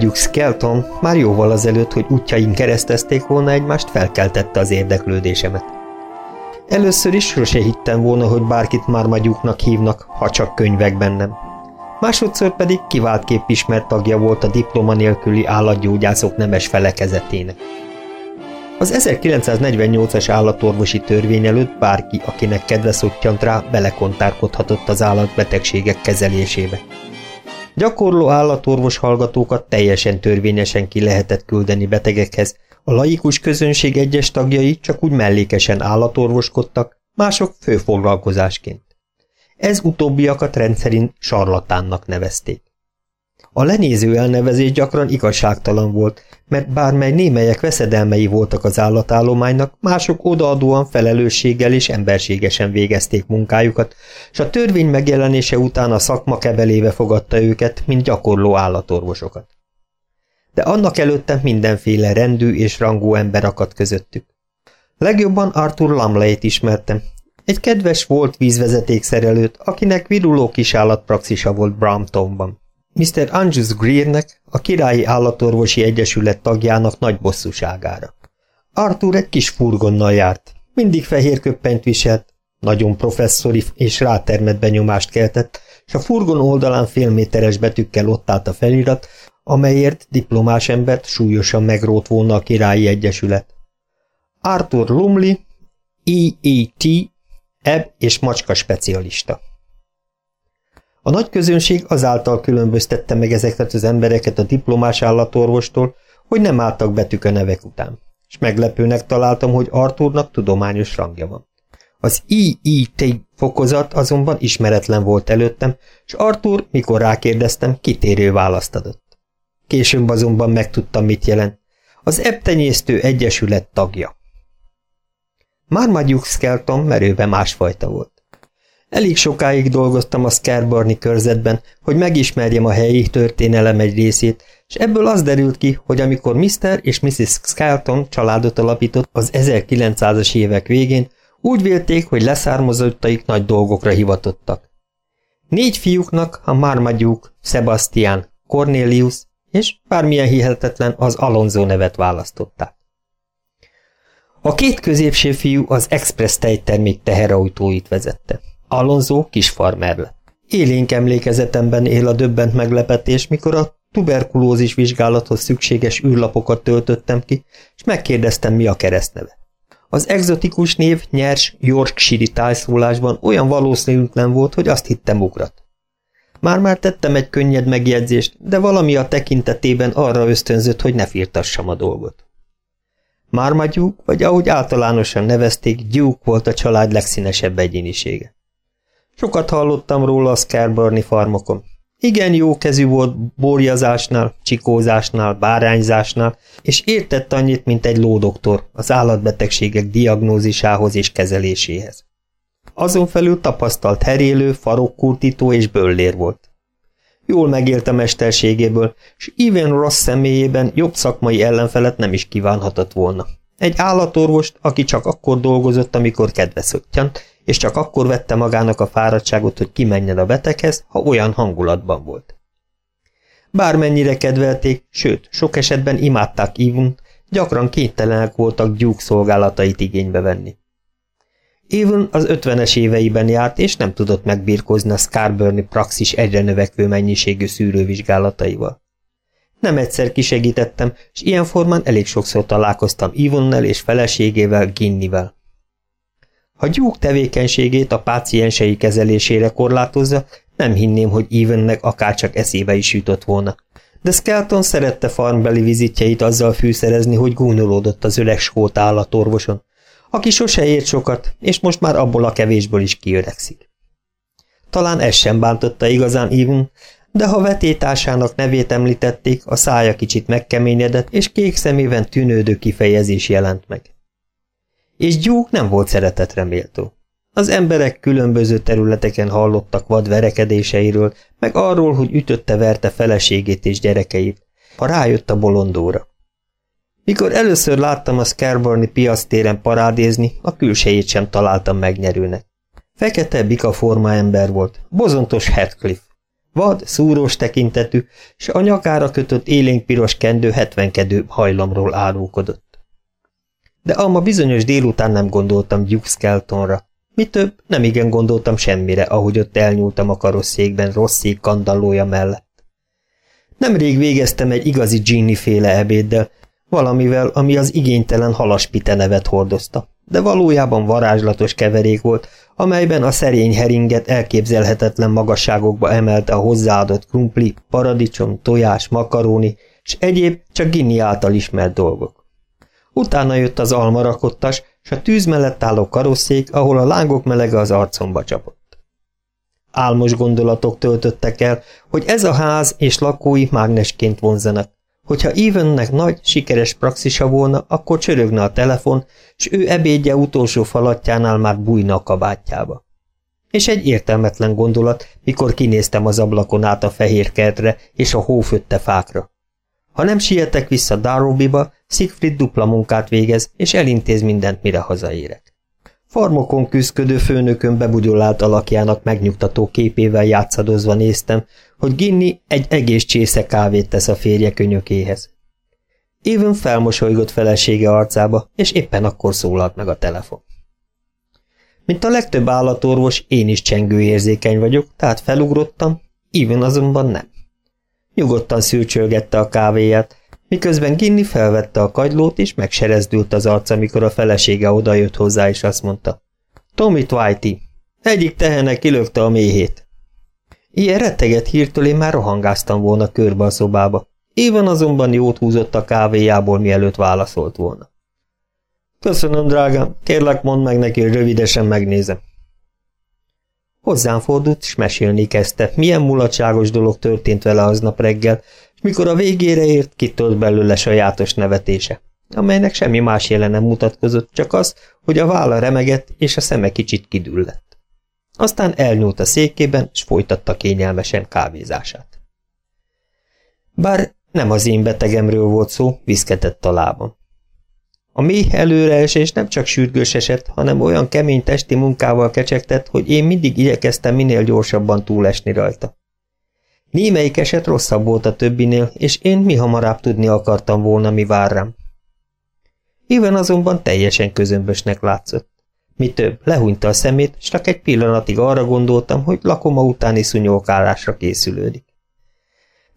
Marmaduke Skelton már jóval azelőtt, hogy útjaink keresztezték volna egymást, felkeltette az érdeklődésemet. Először is sose hittem volna, hogy bárkit Marmaduke-nak hívnak, ha csak könyvekben nem. Másodszor pedig kivált kép ismert tagja volt a diploma nélküli állatgyógyászok nemes felekezetének. Az 1948-as állatorvosi törvény előtt bárki, akinek kedve szottyant rá, belekontárkodhatott az állatbetegségek kezelésébe. Gyakorló állatorvos hallgatókat teljesen törvényesen ki lehetett küldeni betegekhez, a laikus közönség egyes tagjai csak úgy mellékesen állatorvoskodtak, mások főfoglalkozásként. Ez utóbbiakat rendszerint sarlatánnak nevezték. A lenéző elnevezés gyakran igazságtalan volt, mert bármely némelyek veszedelmei voltak az állatállománynak, mások odaadóan felelősséggel és emberségesen végezték munkájukat, és a törvény megjelenése után a szakma kebelébe fogadta őket, mint gyakorló állatorvosokat. De annak előtte mindenféle rendű és rangú ember akadt közöttük. Legjobban Arthur Lamley-t ismertem, egy kedves volt vízvezetékszerelőt, akinek viruló kisállatpraxisa volt Bramptonban. Mr. Angus Greernek, a Királyi Állatorvosi Egyesület tagjának nagy bosszúságára. Arthur egy kis furgonnal járt, mindig fehér köppenyt viselt, nagyon professzori és rátermett benyomást keltett, és a furgon oldalán félméteres betűkkel ott állt a felirat, amelyért diplomás embert súlyosan megrót volna a Királyi Egyesület. Arthur Lumley, EET, ebb és macska specialista. A nagy közönség azáltal különböztette meg ezeket az embereket a diplomás állatorvostól, hogy nem álltak betűk a nevek után, és meglepőnek találtam, hogy Arthurnak tudományos rangja van. Az IIT fokozat azonban ismeretlen volt előttem, és Arthur, mikor rákérdeztem, kitérő választ adott. Később azonban megtudtam, mit jelent. Az Ebtenyésztő Egyesület tagja. Marmaduke Skelton merőben másfajta volt. Elég sokáig dolgoztam a Scarburni körzetben, hogy megismerjem a helyi történelem egy részét, és ebből az derült ki, hogy amikor Mr. és Mrs. Skelton családot alapított az 1900-as évek végén, úgy vélték, hogy leszármazottaik nagy dolgokra hivatottak. Négy fiúknak a Marmaduke, Sebastian, Cornelius és bármilyen hihetetlen az Alonso nevet választották. A két középső fiú az Express tejtermék teherautóit vezette. Alonso kis farmer lett. Élénk emlékezetemben él a döbbent meglepetés, mikor a tuberkulózis vizsgálathoz szükséges űrlapokat töltöttem ki, és megkérdeztem, mi a keresztneve. Az egzotikus név nyers Yorkshire tájszólásban olyan valószínűtlen volt, hogy azt hittem ugrat. Már-már tettem egy könnyed megjegyzést, de valami a tekintetében arra ösztönzött, hogy ne firtassam a dolgot. Marmaduke, vagy ahogy általánosan nevezték, Duke volt a család legszínesebb egyénisége. Sokat hallottam róla a Scarburni farmokon. Igen jó kezű volt borjazásnál, csikózásnál, bárányzásnál, és értett annyit, mint egy lódoktor az állatbetegségek diagnózisához és kezeléséhez. Azon felül tapasztalt herélő, farokkurtító és böllér volt. Jól megélt a mesterségéből, és Even Ross személyében jobb szakmai ellenfelet nem is kívánhatott volna. Egy állatorvost, aki csak akkor dolgozott, amikor kedve szöttyant, és csak akkor vette magának a fáradtságot, hogy kimenjen a beteghez, ha olyan hangulatban volt. Bármennyire kedvelték, sőt, sok esetben imádták Ivun, gyakran kételenek voltak gyúk szolgálatait igénybe venni. Even az ötvenes éveiben járt, és nem tudott megbírkozni a Scarburni praxis egyre növekvő mennyiségű szűrővizsgálataival. Nem egyszer kisegítettem, és ilyen formán elég sokszor találkoztam Ivonnel és feleségével, Ginnivel. Ha gyúk tevékenységét a páciensei kezelésére korlátozza, nem hinném, hogy Evennek akárcsak eszébe is jutott volna. De Skelton szerette farmbeli vizitjeit azzal fűszerezni, hogy gúnyolódott az öreg skót állatorvoson, aki sose ért sokat, és most már abból a kevésből is kiöregszik. Talán ez sem bántotta igazán Even, de ha vetétásának nevét említették, a szája kicsit megkeményedett, és kék szemében tűnődő kifejezés jelent meg. És Gyúk nem volt szeretetre méltó. Az emberek különböző területeken hallottak vad verekedéseiről, meg arról, hogy ütötte-verte feleségét és gyerekeit, ha rájött a bolondóra. Mikor először láttam a Scarburni piac téren parádézni, a külsejét sem találtam megnyerőnek. Fekete bika forma ember volt, bozontos Heathcliff. Vad, szúrós tekintetű, és a nyakára kötött élénkpiros kendő hetvenkedő hajlamról árulkodott. De alma bizonyos délután nem gondoltam Duke Skeltonra. Mi több, nem igen gondoltam semmire, ahogy ott elnyúltam a karosszékben Rosszék kandallója mellett. Nemrég végeztem egy igazi Ginny féle ebéddel, valamivel, ami az igénytelen halaspite nevet hordozta, de valójában varázslatos keverék volt, amelyben a szerény heringet elképzelhetetlen magasságokba emelte a hozzáadott krumpli, paradicsom, tojás, makaróni, és egyéb csak Ginny által ismert dolgok. Utána jött az almarakottas, és a tűz mellett álló karosszék, ahol a lángok melege az arcomba csapott. Álmos gondolatok töltöttek el, hogy ez a ház és lakói mágnesként vonzanak. Hogyha Evennek nagy, sikeres praxisa volna, akkor csörögne a telefon, és ő ebédje utolsó falatjánál már bújna a kabátjába. És egy értelmetlen gondolat, mikor kinéztem az ablakon át a fehér kertre és a hófötte fákra. Ha nem sietek vissza Darobiba, Siegfried dupla munkát végez, és elintéz mindent, mire hazaérek. Farmokon küzdködő főnökön bebugyolált alakjának megnyugtató képével játszadozva néztem, hogy Ginni egy egész csésze kávét tesz a férje könyökéhez. Éven felmosolygott felesége arcába, és éppen akkor szólalt meg a telefon. Mint a legtöbb állatorvos, én is csengőérzékeny vagyok, tehát felugrottam, Éven azonban nem. Nyugodtan szűrcsölgette a kávéját, miközben Ginni felvette a kagylót, és megserezdült az arca, amikor a felesége odajött hozzá, és azt mondta. Tommy Whitey, egyik tehenek kilökte a méhét. Ilyen retteget hírtől én már rohangáztam volna körbe a szobába. Éven azonban jót húzott a kávéjából, mielőtt válaszolt volna. Köszönöm, drágám, kérlek mondd meg neki, hogy rövidesen megnézem. Hozzám fordult, és mesélni kezdte, milyen mulatságos dolog történt vele aznap reggel, mikor a végére ért, kitölt belőle sajátos nevetése, amelynek semmi más jele nem mutatkozott, csak az, hogy a válla remegett, és a szeme kicsit kidüllett. Aztán elnyúlt a székében, és folytatta kényelmesen kávézását. Bár nem az én betegemről volt szó, viszketett a lábam. A méh előreesés nem csak sürgős eset, hanem olyan kemény testi munkával kecsegtett, hogy én mindig igyekeztem minél gyorsabban túlesni rajta. Némelyik eset rosszabb volt a többinél, és én mi hamarabb tudni akartam volna, mi vár rám. Éven azonban teljesen közömbösnek látszott. Mi több, lehúnyta a szemét, s csak egy pillanatig arra gondoltam, hogy lakoma utáni szunyókálásra készülődik.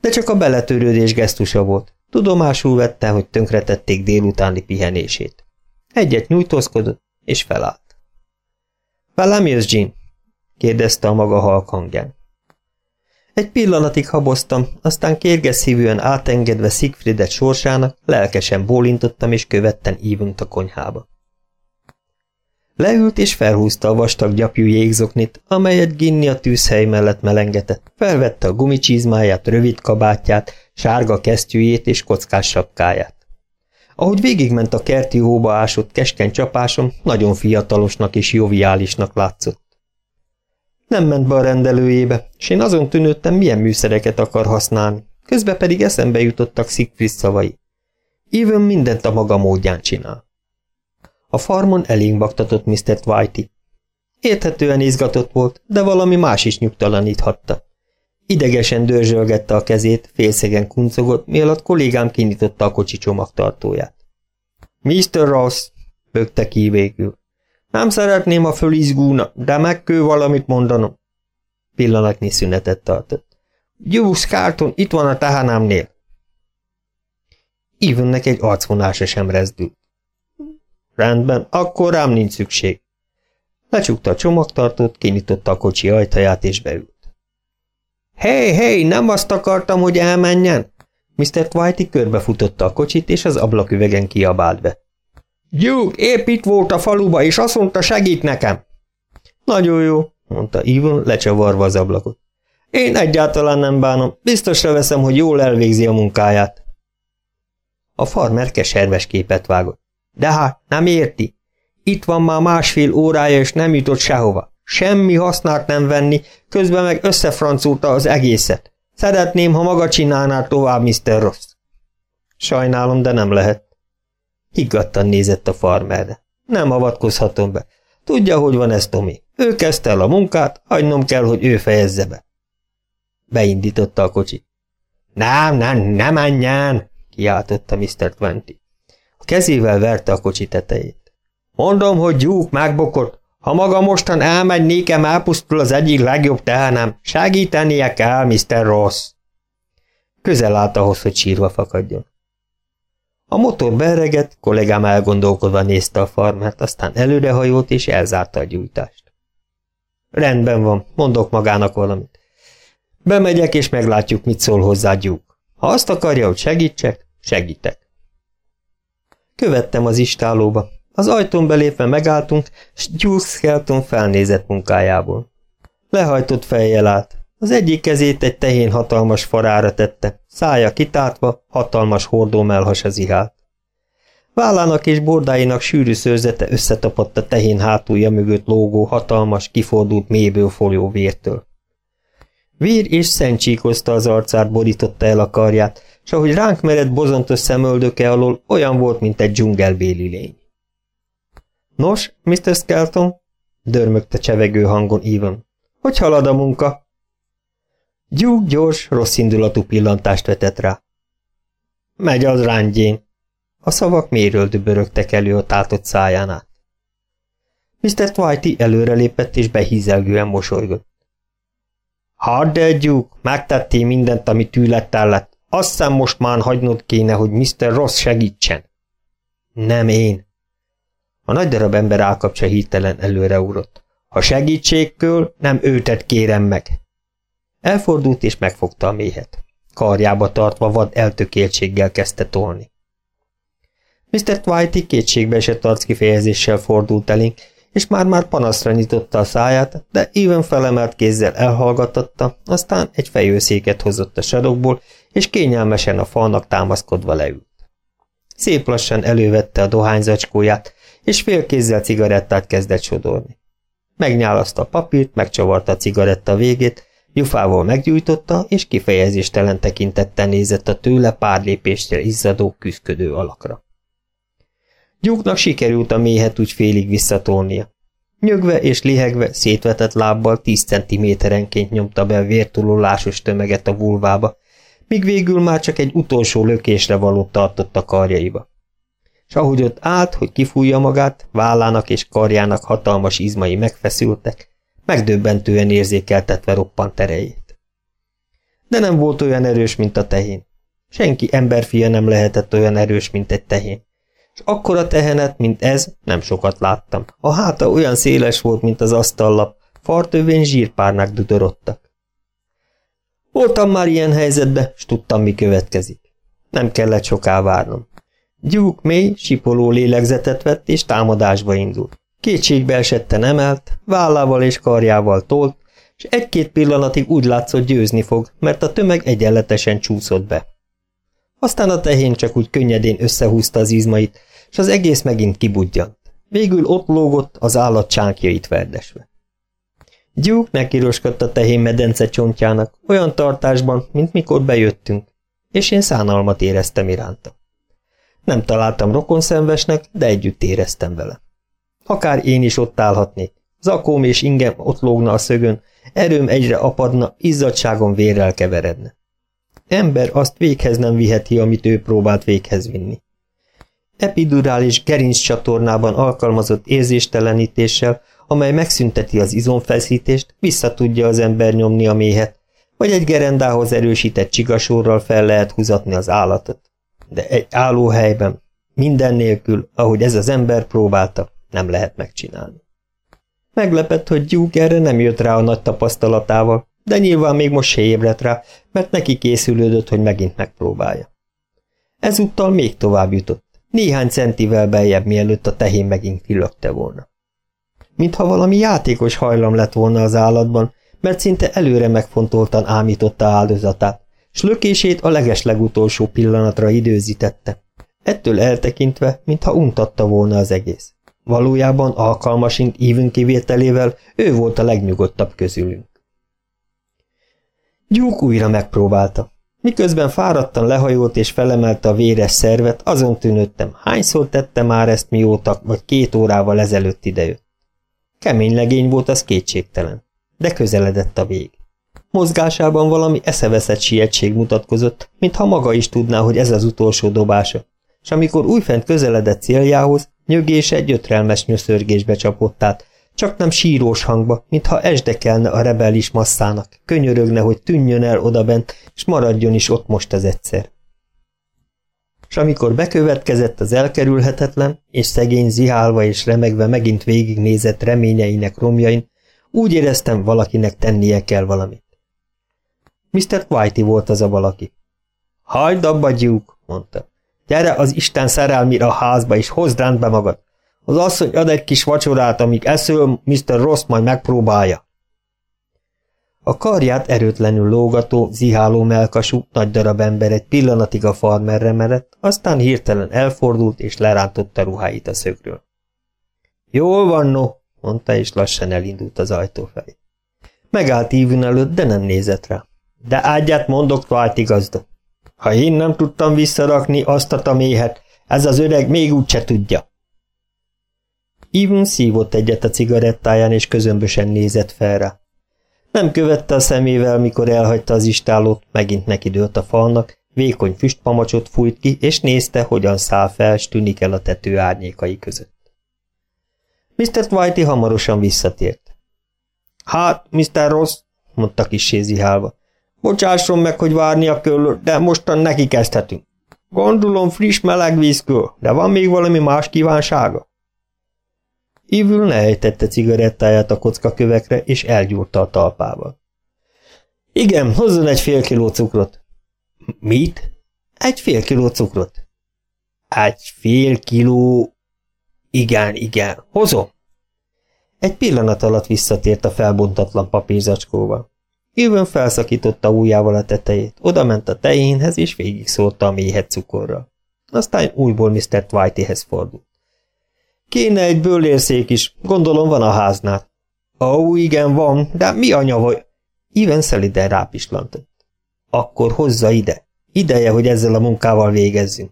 De csak a beletörődés gesztusa volt. Tudomásul vette, hogy tönkretették délutáni pihenését. Egyet nyújtózkodott, és felállt. Velem jössz, Jean? kérdezte a maga halk hangján. Egy pillanatig haboztam, aztán kérgeszívűen átengedve Siegfriedet sorsának, lelkesen bólintottam és követten ívunk a konyhába. Leült és felhúzta a vastag gyapjú jégzoknit, amelyet Ginni a tűzhely mellett melengetett, felvette a gumicsizmáját, rövid kabátját, sárga kesztyűjét és kockás sapkáját. Ahogy végigment a kerti hóba ásott keskeny csapásom, nagyon fiatalosnak és joviálisnak látszott. Nem ment be a rendelőjébe, és én azon tűnődtem, milyen műszereket akar használni. Közben pedig eszembe jutottak Siegfried szavai. Even mindent a maga módján csinál. A farmon elénk baktatott Mr. Whitey. Érthetően izgatott volt, de valami más is nyugtalaníthatta. Idegesen dörzsölgette a kezét, félszegen kuncogott, mielőtt kollégám kinyitotta a kocsi csomagtartóját. Mr. Ross, bögte ki végül. Nem szeretném, a fölizgúna, de meg kell valamit mondanom. Pillanatnyi szünetet tartott. Jules Carton itt van a tehánámnél. Evennek egy arcvonása sem rezdült. Rendben, akkor rám nincs szükség. Lecsukta a csomagtartót, kinyitotta a kocsi ajtaját és beült. Hé, hé, nem azt akartam, hogy elmenjen! Mr. Whitey körbefutotta a kocsit, és az ablaküvegen kiabált be. Duke épp itt volt a faluba, és azt mondta, segít nekem. Nagyon jó, mondta Ivan, lecsavarva az ablakot. Én egyáltalán nem bánom, biztosra veszem, hogy jól elvégzi a munkáját. A farmer keserves képet vágott. De hát, nem érti. Itt van már másfél órája, és nem jutott sehova. Semmi hasznát nem venni, közben meg összefranculta az egészet. Szeretném, ha maga csinálná tovább, Mr. Ross. Sajnálom, de nem lehet. Higgadtan nézett a farmerre. Nem avatkozhatom be. Tudja, hogy van ez, Tomi. Ő kezdte el a munkát, hagynom kell, hogy ő fejezze be. Beindította a kocsit. Nem, nem, nem menjen! kiáltotta Mr. Twenty. Kezével verte a kocsi tetejét. Mondom, hogy gyúk megbokott. Ha maga mostan elmegy, nékem elpusztul az egyik legjobb tehenem. Segítenie kell, Mr. Ross. Közel állt ahhoz, hogy sírva fakadjon. A motor beregett, kollégám elgondolkodva nézte a farmert, aztán előrehajolt és elzárta a gyújtást. Rendben van, mondok magának valamit. Bemegyek, és meglátjuk, mit szól hozzá gyúk. Ha azt akarja, hogy segítsek, segítek. Követtem az istálóba. Az ajtón belépve megálltunk, s Gyúk Skelton felnézett munkájából. Lehajtott fejjel állt. Az egyik kezét egy tehén hatalmas farára tette, szája kitártva, hatalmas hordó melhas az ihált. Vállának és bordáinak sűrű szőrzete összetapadt a tehén hátulja mögött lógó, hatalmas, kifordult mélyből folyó vértől. Vér és szentcsíkozta az arcát, borította el a karját, s ahogy ránk mered bozontos szemöldöke alól, olyan volt, mint egy dzsungelbéli lény. Nos, Mr. Skelton? dörmögte csevegő hangon Even. Hogy halad a munka? Gyúk gyors, rossz indulatú pillantást vetett rá. Megy az rángyén. A szavak méről dübörögtek elő a tátott száján át. Mr. Twitey előrelépett és behízelgően mosolygott. Hadd el, Gyúk, megtettél mindent, ami tűlett lett. Azt hiszem most már hagynod kéne, hogy Mr. Ross segítsen. Nem én. A nagy darab ember állkapcsa hirtelen előreugrott. Ha segítségkől, nem őtet kérem meg. Elfordult és megfogta a méhet. Karjába tartva vad eltökéltséggel kezdte tolni. Mr. Twitey kétségbe esett arckifejezéssel fordult elénk, és már-már panaszra nyitotta a száját, de Even felemelt kézzel elhallgatatta, aztán egy fejőszéket hozott a sarokból, és kényelmesen a falnak támaszkodva leült. Szép lassan elővette a dohányzacskóját, és félkézzel cigarettát kezdett sodorni. Megnyálaszta a papírt, megcsavarta a cigaretta végét, Jufával meggyújtotta, és kifejezéstelen tekintettel nézett a tőle pár lépésre izzadó, küzdködő alakra. Gyúknak sikerült a méhet úgy félig visszatolnia. Nyögve és lihegve, szétvetett lábbal tíz centiméterenként nyomta be a vértulólásos tömeget a vulvába, míg végül már csak egy utolsó lökésre valót tartott a karjaiba. S ahogy ott állt, hogy kifújja magát, vállának és karjának hatalmas izmai megfeszültek, megdöbbentően érzékeltetve roppant erejét. De nem volt olyan erős, mint a tehén. Senki emberfia nem lehetett olyan erős, mint egy tehén. És akkora tehenet, mint ez, nem sokat láttam. A háta olyan széles volt, mint az asztallap, fartövén zsírpárnák dudorodtak. Voltam már ilyen helyzetben, s tudtam, mi következik. Nem kellett soká várnom. Gyúk mély, sipoló lélegzetet vett, és támadásba indult. Kétségbe esetten emelt, vállával és karjával tolt, és egy-két pillanatig úgy látszott győzni fog, mert a tömeg egyenletesen csúszott be. Aztán a tehén csak úgy könnyedén összehúzta az izmait, és az egész megint kibudjant. Végül ott lógott, az állat csánkjait verdesve. Gyúk nekiroskadt a tehén medence csontjának, olyan tartásban, mint mikor bejöttünk, és én szánalmat éreztem iránta. Nem találtam rokonszenvesnek, de együtt éreztem vele. Akár én is ott állhatnék. Zakóm és ingem ott lógna a szögön, erőm egyre apadna, izzadságom vérrel keveredne. Ember azt véghez nem viheti, amit ő próbált véghez vinni. Epidurális gerinc csatornában alkalmazott érzéstelenítéssel, amely megszünteti az izomfeszítést, visszatudja az ember nyomni a méhet, vagy egy gerendához erősített csigasorral fel lehet húzatni az állatot. De egy állóhelyben, minden nélkül, ahogy ez az ember próbálta, nem lehet megcsinálni. Meglepett, hogy Duke erre nem jött rá a nagy tapasztalatával, de nyilván még most se ébredt rá, mert neki készülődött, hogy megint megpróbálja. Ezúttal még tovább jutott, néhány centivel beljebb, mielőtt a tehén megint kilökte volna. Mintha valami játékos hajlam lett volna az állatban, mert szinte előre megfontoltan ámította áldozatát, s lökését a legeslegutolsó pillanatra időzítette. Ettől eltekintve, mintha untatta volna az egész. Valójában alkalmasint Even kivételével ő volt a legnyugodtabb közülünk. Gyúk újra megpróbálta. Miközben fáradtan lehajolt és felemelte a véres szervet, azon tűnődtem, hányszor tette már ezt mióta, vagy két órával ezelőtt idejött. Kemény legény volt, az kétségtelen, de közeledett a vég. Mozgásában valami eszeveszett sietség mutatkozott, mintha maga is tudná, hogy ez az utolsó dobása, és amikor újfent közeledett céljához, nyögése gyötrelmes nyöszörgésbe csapott át, csak nem sírós hangba, mintha esdekelne a rebelis masszának, könyörögne, hogy tűnjön el odabent, és maradjon is ott most az egyszer. És amikor bekövetkezett az elkerülhetetlen, és szegény zihálva és remegve megint végignézett reményeinek romjain, úgy éreztem, valakinek tennie kell valamit. Mr. Whitey volt az a valaki. Hagyd abba, Duke, mondta. Gyere az Isten szerelmire a házba, és hozd rendbe magad. Az asszony ad egy kis vacsorát, amíg eszöl, Mr. Ross majd megpróbálja. A karját erőtlenül lógató, ziháló melkasú, nagy darab ember egy pillanatig a farmerre merett, aztán hirtelen elfordult és lerántotta ruháit a szögről. Jól van, no, mondta, és lassan elindult az ajtó felé. Megállt Ívün előtt, de nem nézett rá. De ágyát mondok, vált igazda. Ha én nem tudtam visszarakni azt a méhet, ez az öreg még úgyse tudja. Even szívott egyet a cigarettáján, és közömbösen nézett fel rá. Nem követte a szemével, mikor elhagyta az istálót, megint nekidőlt a falnak, vékony füstpamacsot fújt ki, és nézte, hogyan száll fel, s tűnik el a tető árnyékai között. Mr. Whitey hamarosan visszatért. Hát, Mr. Ross, mondta kis sézihálva, bocsásson meg, hogy várnia kell, de mostan neki kezdhetünk. Gondolom friss meleg vízkől, de van még valami más kívánsága? Ívül lejtette cigarettáját a kocka kövekre, és elgyúrta a talpával. Igen, hozzon egy fél kiló cukrot. Mit? Egy fél kiló cukrot. Egy fél kiló... Igen, igen, hozom. Egy pillanat alatt visszatért a felbontatlan papírzacskóval. Ívön felszakította ujjával a tetejét, odament a tejénhez, és végig szórta a méhet cukorral. Aztán újból Mr. Whiteyhez fordult. Kéne egy bőlérszék is, gondolom van a háznál. Ó, igen, van, de mi anya vagy? Íven szeliden rápislantott. Akkor hozza ide. Ideje, hogy ezzel a munkával végezzünk.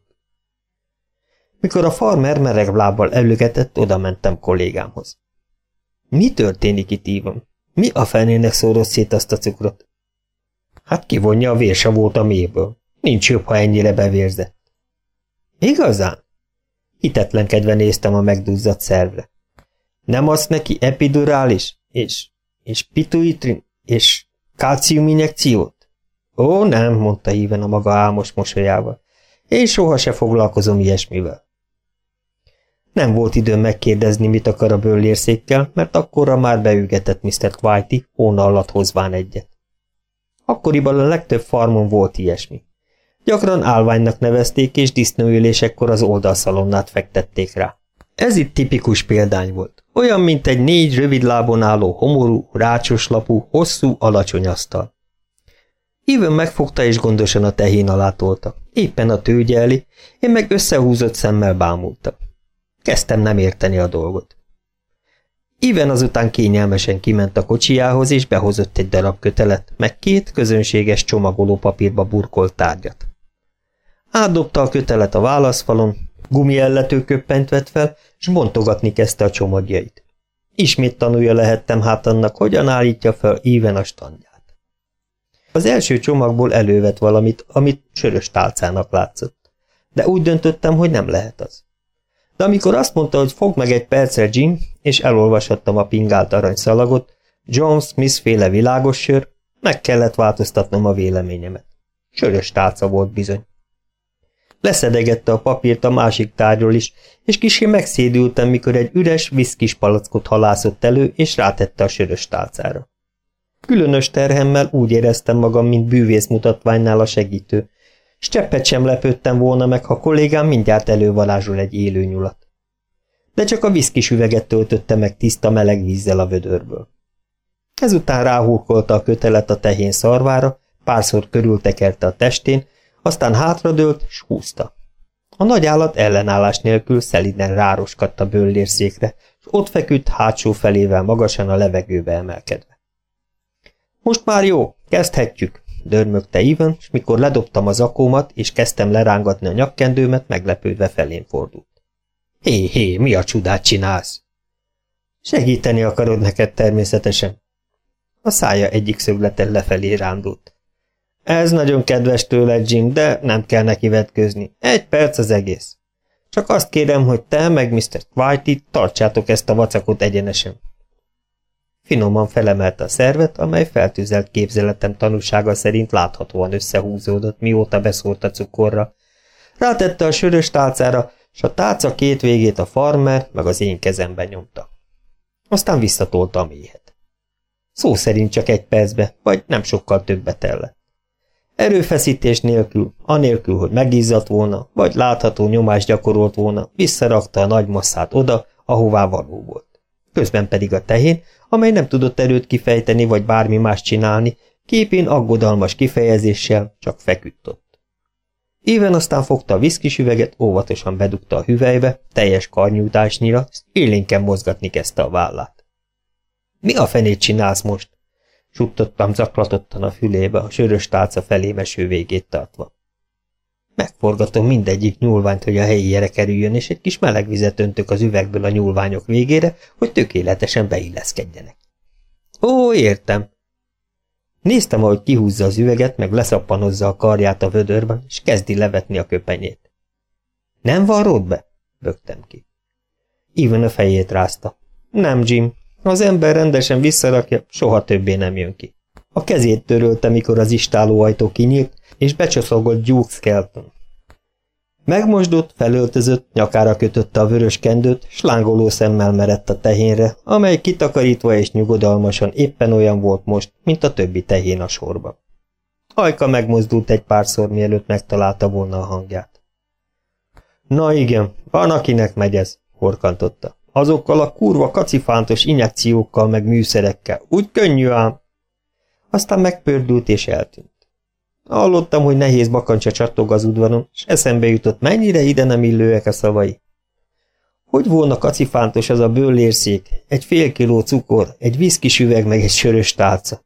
Mikor a farmer mereg lábbal előgetett, oda mentem kollégámhoz. Mi történik itt, Ívan? Mi a fenének szórod szét azt a cukrot? Hát kivonja a vérsavót a méből. Nincs jobb, ha ennyire bevérzett. Igazán? Hitetlenkedve néztem a megduzzadt szervre. Nem az neki epidurális, és, és pituitrin, és kálciuminjekciót? Ó, nem, mondta híven a maga álmos mosolyával. Én soha se foglalkozom ilyesmivel. Nem volt időm megkérdezni, mit akar a bőlérszékkel, mert akkorra már beügetett Mr. Whitey, hóna alatt hozván egyet. Akkoriban a legtöbb farmon volt ilyesmi. Gyakran állványnak nevezték, és disznóülésekkor az oldalszalonnát fektették rá. Ez itt tipikus példány volt. Olyan, mint egy négy rövid lábon álló homorú, rácsos lapú, hosszú, alacsony asztal. Even megfogta és gondosan a tehén alá tolta. Éppen a tőgye elé, én meg összehúzott szemmel bámultam. Kezdtem nem érteni a dolgot. Even azután kényelmesen kiment a kocsijához, és behozott egy darab kötelet, meg két közönséges csomagoló papírba burkolt tárgyat. Átdobta a kötelet a válaszfalon, gumiellető köppenyt vett fel, és bontogatni kezdte a csomagjait. Ismét tanulja lehettem hát annak, hogyan állítja fel íven a standját. Az első csomagból elővett valamit, amit sörös tálcának látszott, de úgy döntöttem, hogy nem lehet az. De amikor azt mondta, hogy fog meg egy percre Jim, és elolvashattam a pingált aranyszalagot, John Smith féle világos sör, meg kellett változtatnom a véleményemet. Sörös tálca volt bizony. Leszedegette a papírt a másik tárgyról is, és kisé megszédültem, mikor egy üres, viszkis palackot halászott elő, és rátette a sörös tálcára. Különös terhemmel úgy éreztem magam, mint bűvész mutatványnál a segítő, s cseppet sem lepődtem volna meg, ha kollégám mindjárt elővarázsol egy élő nyulat. De csak a viszkis üveget töltötte meg tiszta meleg vízzel a vödörből. Ezután ráhúrkolta a kötelet a tehén szarvára, párszor körültekerte a testén, aztán hátradőlt, s húzta. A nagy állat ellenállás nélkül szeliden rároskadt a bőllérszékre, és ott feküdt hátsó felével magasan a levegőbe emelkedve. Most már jó, kezdhetjük, dörmögte Ivan, és mikor ledobtam az akómat, és kezdtem lerángatni a nyakkendőmet, meglepődve felén fordult. Hé, hé, mi a csodát csinálsz? Segíteni akarod neked természetesen. A szája egyik szögleten lefelé rándult. Ez nagyon kedves tőled, Jim, de nem kell neki vetközni. Egy perc az egész. Csak azt kérem, hogy te meg Mr. Whitey tartsátok ezt a vacakot egyenesen. Finoman felemelte a szervet, amely feltűzelt képzeletem tanúsága szerint láthatóan összehúzódott, mióta beszólt a cukorra. Rátette a sörös tálcára, s a tálca két végét a farmer meg az én kezembe nyomta. Aztán visszatolta a méhet. Szó szerint csak egy percbe, vagy nem sokkal többet tellett. Erőfeszítés nélkül, anélkül, hogy megizzadt volna, vagy látható nyomást gyakorolt volna, visszarakta a nagy masszát oda, ahová való volt. Közben pedig a tehén, amely nem tudott erőt kifejteni, vagy bármi más csinálni, képén aggodalmas kifejezéssel csak feküdt ott. Éven aztán fogta a viszkis üveget, óvatosan bedugta a hüvelybe, teljes karnyújtásnyira, élénken mozgatni kezdte a vállát. Mi a fenét csinálsz most? Suttottam zaklatottan a fülébe, a sörös tálca felé meső végét tartva. Megforgatom mindegyik nyúlványt, hogy a helyére kerüljön, és egy kis meleg vizet öntök az üvegből a nyúlványok végére, hogy tökéletesen beilleszkedjenek. Ó, értem. Néztem, ahogy kihúzza az üveget, meg leszappanozza a karját a vödörben, és kezdi levetni a köpenyét. Nem van be? bögtem ki. Even a fejét rázta. Nem, Jim, ha az ember rendesen visszarakja, soha többé nem jön ki. A kezét törölte, mikor az istálóajtó kinyílt, és becsoszogolt Duke Skelton. Megmosdott, felöltözött, nyakára kötötte a vörös kendőt, slángoló szemmel merett a tehénre, amely kitakarítva és nyugodalmasan éppen olyan volt most, mint a többi tehén a sorban. Ajka megmozdult egy párszor, mielőtt megtalálta volna a hangját. Na igen, van akinek megy ez, horkantotta. Azokkal a kurva kacifántos injekciókkal meg műszerekkel. Úgy könnyű ám. Aztán megpördült és eltűnt. Hallottam, hogy nehéz bakancsa csattog az udvaron, és eszembe jutott, mennyire ide nem illőek a szavai. Hogy volna kacifántos az a bőlérszék, egy fél kiló cukor, egy viszkis üveg meg egy sörös tálca?